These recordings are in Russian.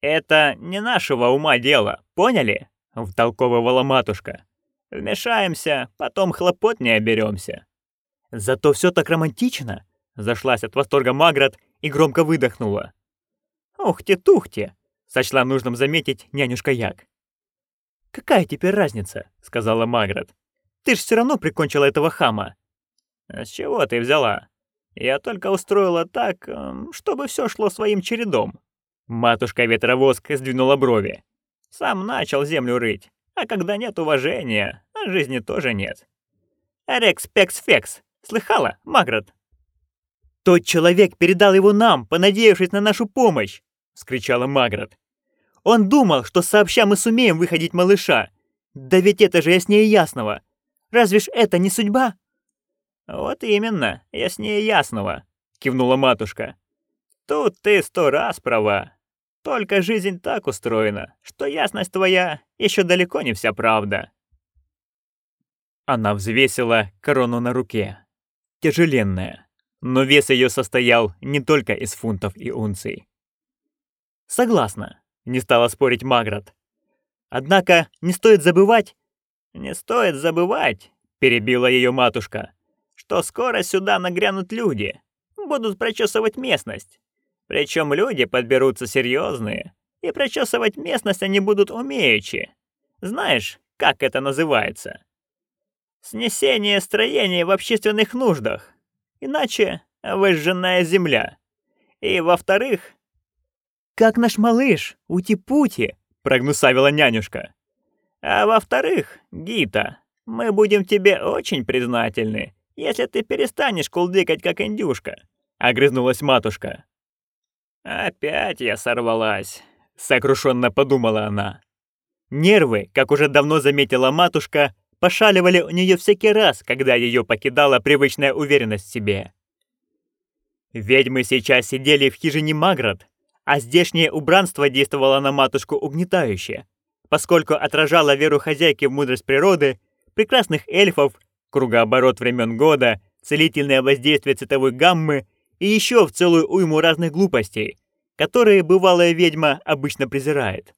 Это не нашего ума дело, поняли? Втолковывала матушка. Вмешаемся, потом хлопот не оберемся. Зато все так романтично. Зашлась от восторга Маград и громко выдохнула. «Ухти-тухти!» — сочла нужным заметить нянюшка Як. «Какая теперь разница?» — сказала Маград. «Ты ж все равно прикончила этого хама». «С чего ты взяла? Я только устроила так, эм, чтобы все шло своим чередом». Матушка-ветровоск сдвинула брови. «Сам начал землю рыть, а когда нет уважения, жизни тоже нет». «Рекс-пекс-фекс! Слыхала, Маград?» «Тот человек передал его нам, понадеявшись на нашу помощь!» — вскричала Маград. «Он думал, что сообща мы сумеем выходить малыша. Да ведь это же яснее ясного. Разве ж это не судьба?» «Вот именно, яснее ясного», — кивнула матушка. «Тут ты сто раз права. Только жизнь так устроена, что ясность твоя еще далеко не вся правда». Она взвесила корону на руке. Тяжеленная, но вес ее состоял не только из фунтов и унций. «Согласна», — не стала спорить Маград. «Однако не стоит забывать...» «Не стоит забывать», — перебила ее матушка, «что скоро сюда нагрянут люди, будут прочесывать местность. Причем люди подберутся серьезные, и прочесывать местность они будут умеючи. Знаешь, как это называется?» «Снесение строений в общественных нуждах», Иначе выжженная земля. И во-вторых... «Как наш малыш, ути-пути», — прогнусавила нянюшка. «А во-вторых, Гита, мы будем тебе очень признательны, если ты перестанешь кулдыкать, как индюшка», — огрызнулась матушка. «Опять я сорвалась», — сокрушенно подумала она. Нервы, как уже давно заметила матушка, пошаливали у нее всякий раз, когда ее покидала привычная уверенность в себе. Ведьмы сейчас сидели в хижине Маград, а здешнее убранство действовало на матушку угнетающе, поскольку отражало веру хозяйки в мудрость природы, прекрасных эльфов, кругооборот времен года, целительное воздействие цветовой гаммы и еще в целую уйму разных глупостей, которые бывалая ведьма обычно презирает.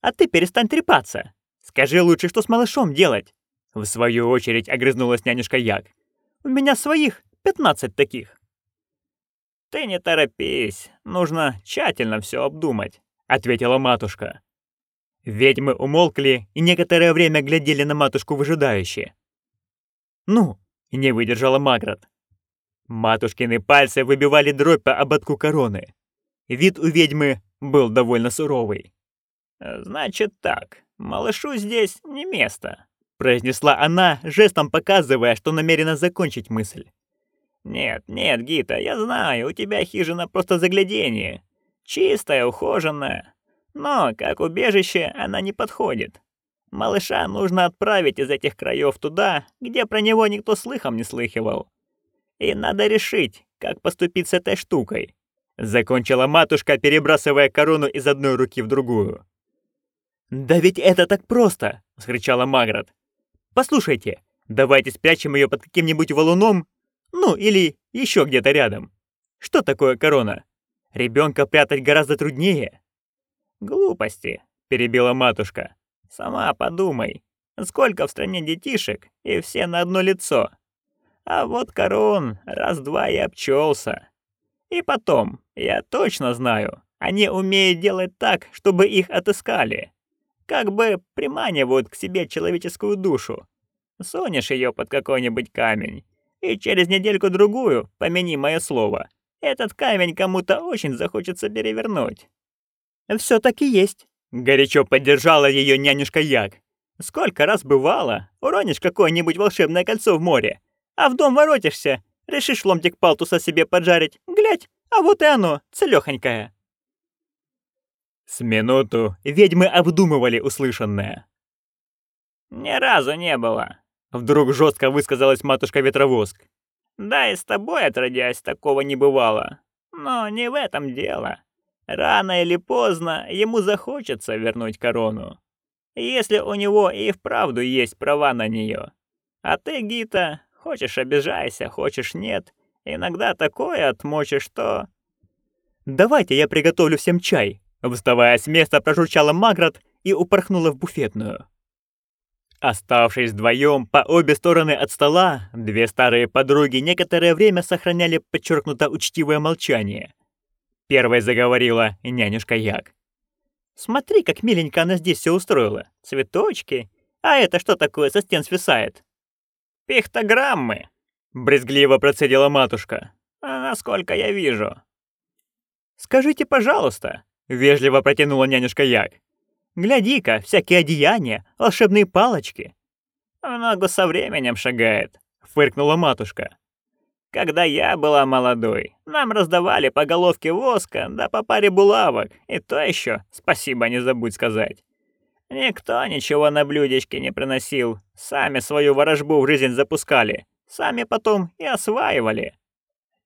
«А ты перестань трепаться!» Скажи лучше, что с малышом делать?» В свою очередь огрызнулась нянюшка Як. «У меня своих пятнадцать таких». «Ты не торопись, нужно тщательно все обдумать», — ответила матушка. Ведьмы умолкли и некоторое время глядели на матушку выжидающе. «Ну?» — не выдержала Маград. Матушкины пальцы выбивали дробь по ободку короны. Вид у ведьмы был довольно суровый. «Значит так, «Малышу здесь не место», — произнесла она, жестом показывая, что намерена закончить мысль. «Нет, нет, Гита, я знаю, у тебя хижина просто заглядение. Чистая, ухоженная. Но как убежище она не подходит. Малыша нужно отправить из этих краев туда, где про него никто слыхом не слыхивал. И надо решить, как поступить с этой штукой». Закончила матушка, перебрасывая корону из одной руки в другую. «Да ведь это так просто!» — скричала Маград. «Послушайте, давайте спрячем ее под каким-нибудь валуном, ну или еще где-то рядом. Что такое корона? Ребенка прятать гораздо труднее». «Глупости», — перебила матушка. «Сама подумай, сколько в стране детишек, и все на одно лицо. А вот корон раз-два и обчелся. И потом, я точно знаю, они умеют делать так, чтобы их отыскали как бы приманивают к себе человеческую душу. Сунешь ее под какой-нибудь камень, и через недельку-другую, помяни мое слово, этот камень кому-то очень захочется перевернуть. все таки есть», — горячо поддержала ее нянюшка Як. «Сколько раз бывало, уронишь какое-нибудь волшебное кольцо в море, а в дом воротишься, решишь ломтик палтуса себе поджарить, глядь, а вот и оно, целёхонькое». С минуту ведьмы обдумывали услышанное. «Ни разу не было», — вдруг жестко высказалась матушка-ветровоск. «Да и с тобой, отродясь, такого не бывало. Но не в этом дело. Рано или поздно ему захочется вернуть корону. Если у него и вправду есть права на нее. А ты, Гита, хочешь обижайся, хочешь нет, иногда такое отмочишь, что...» «Давайте я приготовлю всем чай», Вставая с места, прожурчала Маград и упорхнула в буфетную. Оставшись вдвоем по обе стороны от стола, две старые подруги некоторое время сохраняли подчеркнуто учтивое молчание. Первой заговорила нянюшка Як. «Смотри, как миленько она здесь все устроила. Цветочки. А это что такое со стен свисает?» «Пихтограммы», — брезгливо процедила матушка. «А насколько я вижу». «Скажите, пожалуйста», — вежливо протянула нянюшка Як. Гляди-ка, всякие одеяния, волшебные палочки. Много со временем шагает, фыркнула матушка. Когда я была молодой, нам раздавали по головке воска, да по паре булавок, и то еще, спасибо не забудь сказать. Никто ничего на блюдечке не приносил, сами свою ворожбу в жизнь запускали, сами потом и осваивали.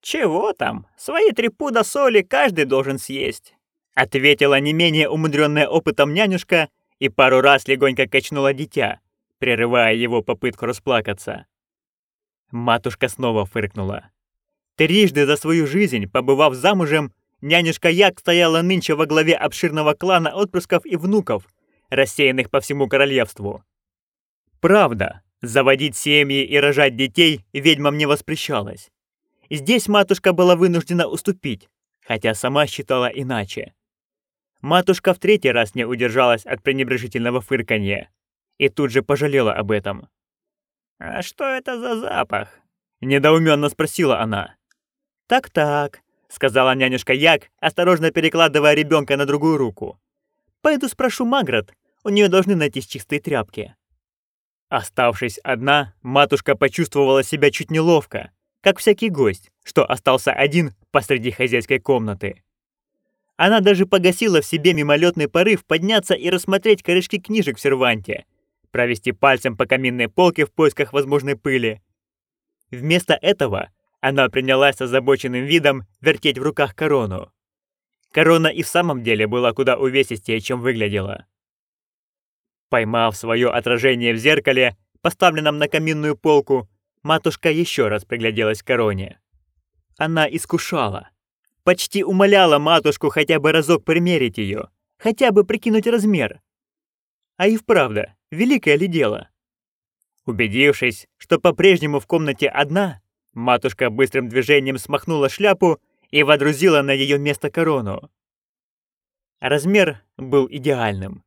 Чего там, свои три пуда соли каждый должен съесть. Ответила не менее умудренная опытом нянюшка и пару раз легонько качнула дитя, прерывая его попытку расплакаться. Матушка снова фыркнула. Трижды за свою жизнь, побывав замужем, нянюшка Як стояла нынче во главе обширного клана отпрысков и внуков, рассеянных по всему королевству. Правда, заводить семьи и рожать детей ведьмам не воспрещалось. Здесь матушка была вынуждена уступить, хотя сама считала иначе. Матушка в третий раз не удержалась от пренебрежительного фырканья и тут же пожалела об этом. «А что это за запах?» — недоуменно спросила она. «Так-так», — сказала нянюшка Як, осторожно перекладывая ребенка на другую руку. «Пойду спрошу Маград, у нее должны найтись чистые тряпки». Оставшись одна, матушка почувствовала себя чуть неловко, как всякий гость, что остался один посреди хозяйской комнаты. Она даже погасила в себе мимолетный порыв подняться и рассмотреть корешки книжек в серванте, провести пальцем по каминной полке в поисках возможной пыли. Вместо этого она принялась с озабоченным видом вертеть в руках корону. Корона и в самом деле была куда увесистее, чем выглядела. Поймав свое отражение в зеркале, поставленном на каминную полку, матушка еще раз пригляделась к короне. Она искушала почти умоляла матушку хотя бы разок примерить ее, хотя бы прикинуть размер. А и вправду, великое ли дело? Убедившись, что по-прежнему в комнате одна, матушка быстрым движением смахнула шляпу и водрузила на ее место корону. Размер был идеальным.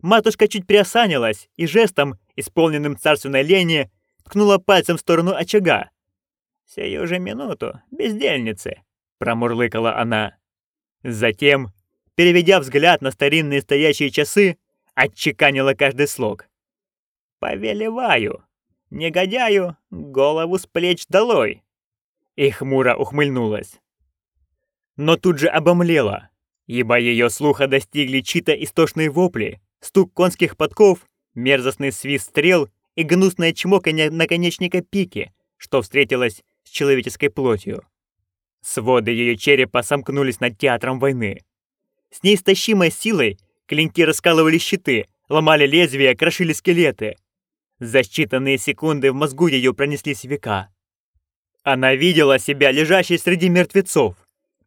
Матушка чуть приосанилась и жестом, исполненным царственной лени, ткнула пальцем в сторону очага. «Сию же минуту, бездельницы, промурлыкала она. Затем, переведя взгляд на старинные стоящие часы, отчеканила каждый слог. «Повелеваю, негодяю, голову с плеч долой!» И хмуро ухмыльнулась. Но тут же обомлела, ибо ее слуха достигли чьи-то истошные вопли, стук конских подков, мерзостный свист стрел и гнусное чмоканье наконечника пики, что встретилось с человеческой плотью. Своды ее черепа сомкнулись над театром войны. С неистощимой силой клинки раскалывали щиты, ломали лезвия, крошили скелеты. За считанные секунды в мозгу ее пронеслись века. Она видела себя лежащей среди мертвецов,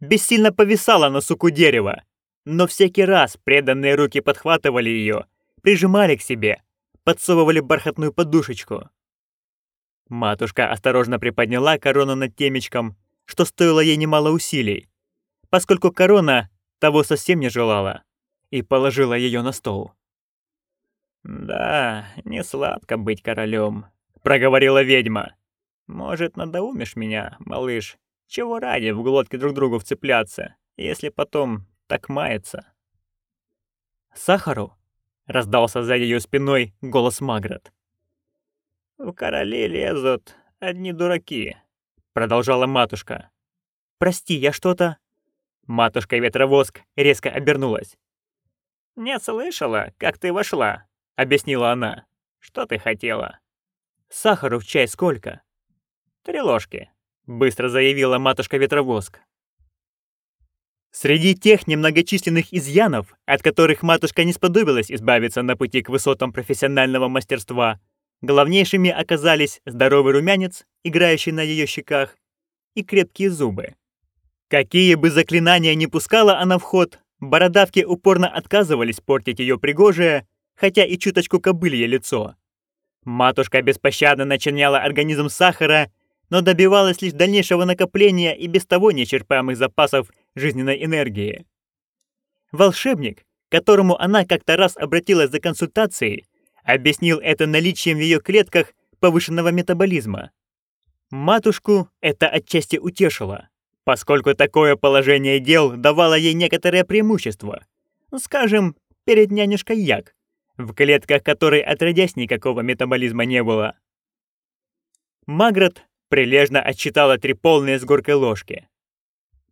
бессильно повисала на суку дерева, но всякий раз преданные руки подхватывали ее, прижимали к себе, подсовывали бархатную подушечку. Матушка осторожно приподняла корону над темечком, что стоило ей немало усилий, поскольку корона того совсем не желала, и положила ее на стол. «Да, не сладко быть королем», — проговорила ведьма. «Может, надоумишь меня, малыш? Чего ради в глотке друг другу вцепляться, если потом так мается?» «Сахару?» — раздался за ее спиной голос Маград. «В короли лезут одни дураки», продолжала матушка. «Прости, я что-то...» Матушка Ветровоск резко обернулась. «Не слышала, как ты вошла», — объяснила она. «Что ты хотела?» «Сахару в чай сколько?» «Три ложки», — быстро заявила матушка Ветровоск. Среди тех немногочисленных изъянов, от которых матушка не сподобилась избавиться на пути к высотам профессионального мастерства, Главнейшими оказались здоровый румянец, играющий на ее щеках, и крепкие зубы. Какие бы заклинания ни пускала она в ход, бородавки упорно отказывались портить ее пригожее, хотя и чуточку кобылье лицо. Матушка беспощадно начиняла организм сахара, но добивалась лишь дальнейшего накопления и без того нечерпаемых запасов жизненной энергии. Волшебник, которому она как-то раз обратилась за консультацией, объяснил это наличием в ее клетках повышенного метаболизма. Матушку это отчасти утешило, поскольку такое положение дел давало ей некоторое преимущество. Скажем, перед нянюшкой Як, в клетках которой отродясь никакого метаболизма не было. Маград прилежно отсчитала три полные с горкой ложки.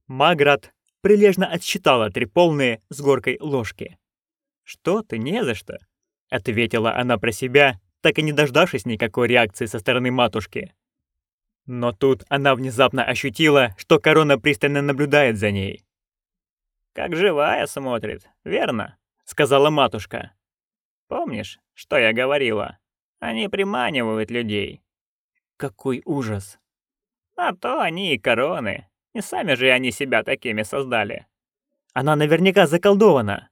Маград прилежно отсчитала три полные с горкой ложки. «Что ты, не за что», — ответила она про себя, так и не дождавшись никакой реакции со стороны матушки. Но тут она внезапно ощутила, что корона пристально наблюдает за ней. «Как живая смотрит, верно?» — сказала матушка. «Помнишь, что я говорила? Они приманивают людей». «Какой ужас!» «А то они и короны. Не сами же они себя такими создали». «Она наверняка заколдована».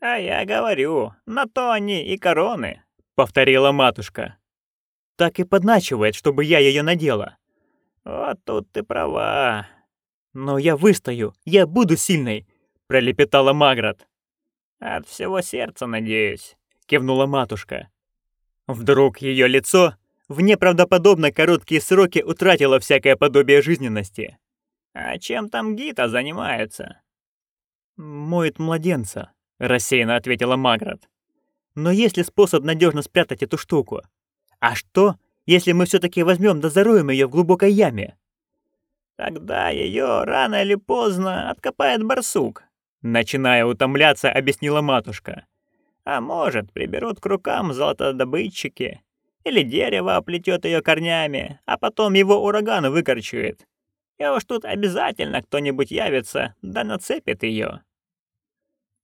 «А я говорю, на то они и короны», — повторила матушка так и подначивает, чтобы я ее надела. Вот тут ты права. Но я выстою, я буду сильной, пролепетала Маград. От всего сердца надеюсь, кивнула матушка. Вдруг ее лицо в неправдоподобно короткие сроки утратило всякое подобие жизненности. А чем там Гита занимается? Моет младенца, рассеянно ответила Маград. Но есть ли способ надежно спрятать эту штуку? А что, если мы все-таки возьмем да зароем ее в глубокой яме? Тогда ее рано или поздно откопает барсук. Начиная утомляться, объяснила матушка. А может, приберут к рукам золотодобытчики. Или дерево оплетет ее корнями, а потом его ураган выкорчует. И уж тут обязательно кто-нибудь явится, да нацепит ее.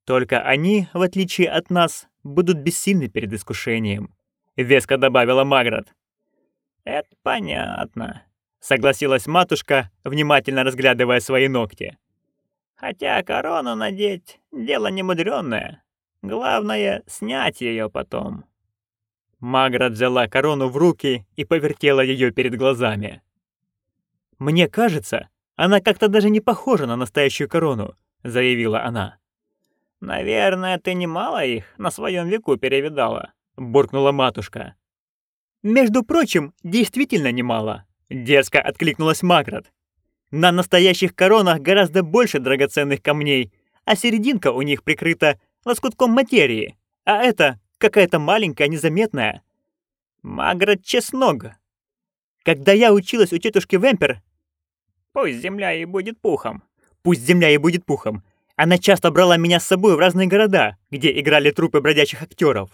Только они, в отличие от нас, будут бессильны перед искушением. — веско добавила Маград. «Это понятно», — согласилась матушка, внимательно разглядывая свои ногти. «Хотя корону надеть — дело немудрённое. Главное — снять ее потом». Маград взяла корону в руки и повертела ее перед глазами. «Мне кажется, она как-то даже не похожа на настоящую корону», — заявила она. «Наверное, ты немало их на своем веку перевидала», — буркнула матушка. «Между прочим, действительно немало», — дерзко откликнулась Маград. «На настоящих коронах гораздо больше драгоценных камней, а серединка у них прикрыта лоскутком материи, а это какая-то маленькая, незаметная. Маград чесног. Когда я училась у тетушки Вемпер... Пусть земля и будет пухом. Пусть земля и будет пухом. Она часто брала меня с собой в разные города, где играли трупы бродячих актеров.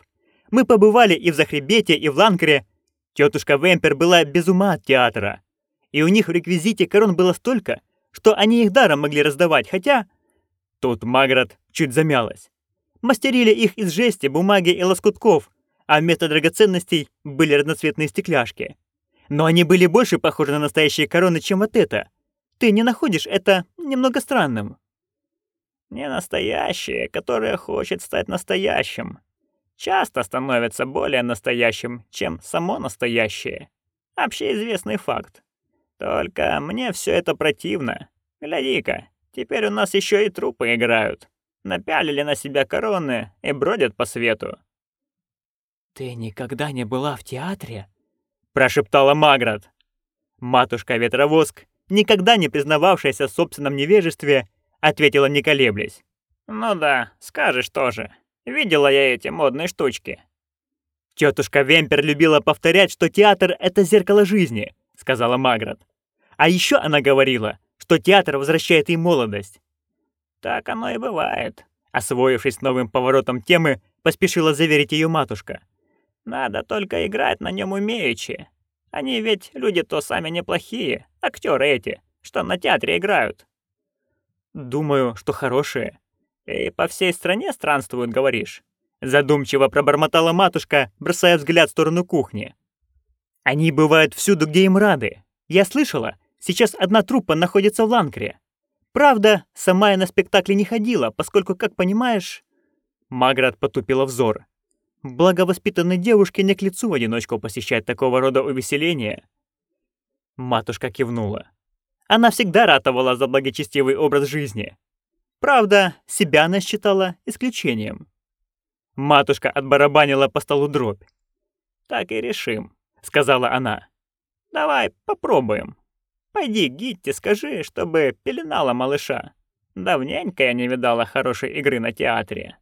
Мы побывали и в Захребете, и в Ланкре. Тетушка Вемпер была без ума от театра. И у них в реквизите корон было столько, что они их даром могли раздавать, хотя... Тут Маград чуть замялась. Мастерили их из жести, бумаги и лоскутков, а вместо драгоценностей были разноцветные стекляшки. Но они были больше похожи на настоящие короны, чем вот это. Ты не находишь это немного странным? Не настоящее, которое хочет стать настоящим, часто становится более настоящим, чем само настоящее. Общеизвестный факт. Только мне все это противно. Гляди-ка, теперь у нас еще и трупы играют. Напялили на себя короны и бродят по свету. «Ты никогда не была в театре?» — прошептала Маград. Матушка-ветровоск, никогда не признававшаяся в собственном невежестве, ответила не колеблясь. «Ну да, скажешь тоже». Видела я эти модные штучки». «Тетушка Вемпер любила повторять, что театр — это зеркало жизни», — сказала Маград. «А еще она говорила, что театр возвращает ей молодость». «Так оно и бывает», — освоившись новым поворотом темы, поспешила заверить ее матушка. «Надо только играть на нем умеючи. Они ведь люди-то сами неплохие, актеры эти, что на театре играют». «Думаю, что хорошие», «И по всей стране странствуют, говоришь?» Задумчиво пробормотала матушка, бросая взгляд в сторону кухни. «Они бывают всюду, где им рады. Я слышала, сейчас одна труппа находится в Ланкре. Правда, сама я на спектакли не ходила, поскольку, как понимаешь...» Маград потупила взор. «Благовоспитанной девушке не к лицу в одиночку посещать такого рода увеселения». Матушка кивнула. Она всегда ратовала за благочестивый образ жизни. Правда, себя она считала исключением. Матушка отбарабанила по столу дробь. «Так и решим», — сказала она. «Давай попробуем. Пойди к Гитте скажи, чтобы пеленала малыша. Давненько я не видала хорошей игры на театре».